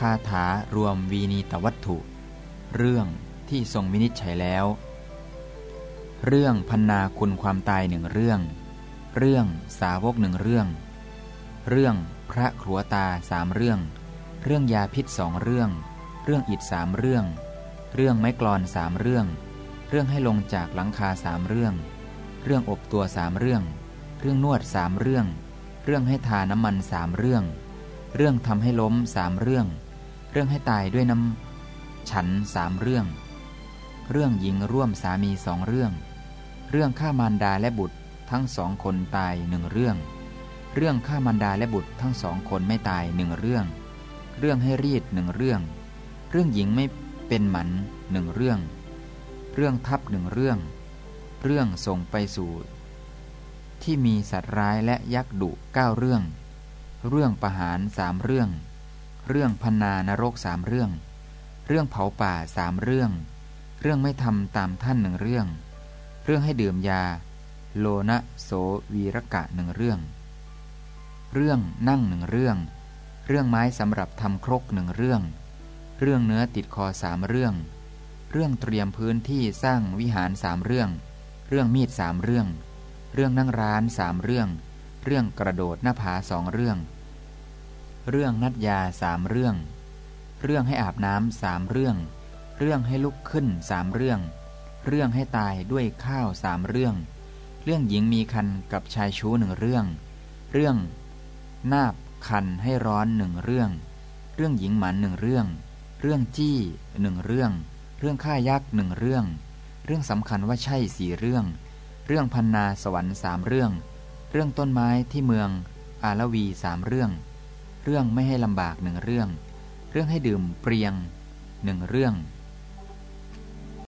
คาถารวมวีนีตวัตถุ เรื่องที่ทรงวินิจฉัยแล้ว เรื่องพันนาคุณความตายหนึ่งเรื่อง เรื่องสาวกหนึ่งเรื่อง เรื่องพระครัวตาสามเรื่อง เรื่องยาพิษสองเรื่อง เรื่องอิดสามเรื่อง เรื่องไม้กลอนสามเรื่อง เรื่องให้ลงจากหลังคาสามเรื่อง เรื่องอบตัวสามเรื่อง เรื่องนวดสามเรื่อง เรื่องให้ทาน้ำมันสามเรื่องเรื่องทำให้ล้มสามเรื่อง เรื่องให้ตายด้วยน้ำฉันสามเรื่อง เรื่องหญิงร่วมสามีสองเรื่อง เรื่องฆ่ามารดาและบุตรทั้งสองคนตายหนึ่งเรื่อง เรื่องฆ่ามารดาและบุตรทั้งสองคนไม่ตายหนึ่งเรื่อง เรื่องให้รีดหนึ่งเรื่อง เรื่องหญิงไม่เป็นหมันหนึ่งเรื่อง เรื่องทับหนึ่งเรื่อง เรื่องส่งไปสู่ที่มีสัตว์ร้ายและยักษ์ดุเก้าเรื่อง เรื่องประหารสามเรื่อง เรื่องพนานรกสามเรื่อง เรื่องเผาป่าสามเรื่อง เรื่องไม่ทำตามท่านหนึ่งเรื่อง เรื่องให้ดื่มยา โลนะโสวีรกะหนึ่งเรื่อง เรื่องนั่งหนึ่งเรื่อง เรื่องไม้สำหรับทำครกหนึ่งเรื่อง เรื่องเนื้อติดคอสามเรื่อง เรื่องเตรียมพื้นที่สร้างวิหารสามเรื่อง เรื่องมีดสามเรื่อง เรื่องนั่งร้านสามเรื่อง เรื่องกระโดดหน้าผาสองเรื่อง เรื่องนัดยาสามเรื่อง เรื่องให้อาบน้ำสามเรื่อง เรื่องให้ลุกขึ้นสามเรื่อง เรื่องให้ตายด้วยข้าวสามเรื่อง เรื่องหญิงมีคันกับชายชู้หนึ่งเรื่อง เรื่อง นาบคันให้ร้อนหนึ่งเรื่อง เรื่องหญิงหมันหนึ่งเรื่อง เรื่องจี้หนึ่งเรื่อง เรื่องฆ่ายักษ์หนึ่งเรื่อง เรื่องสำคัญว่าใช่สี่เรื่อง เรื่องพันนาสวรรค์สามเรื่อง เรื่องต้นไม้ที่เมืองอาลวีสามเรื่อง เรื่องไม่ให้ลำบากหนึ่งเรื่อง เรื่องให้ดื่มเปรียงหนึ่งเรื่อง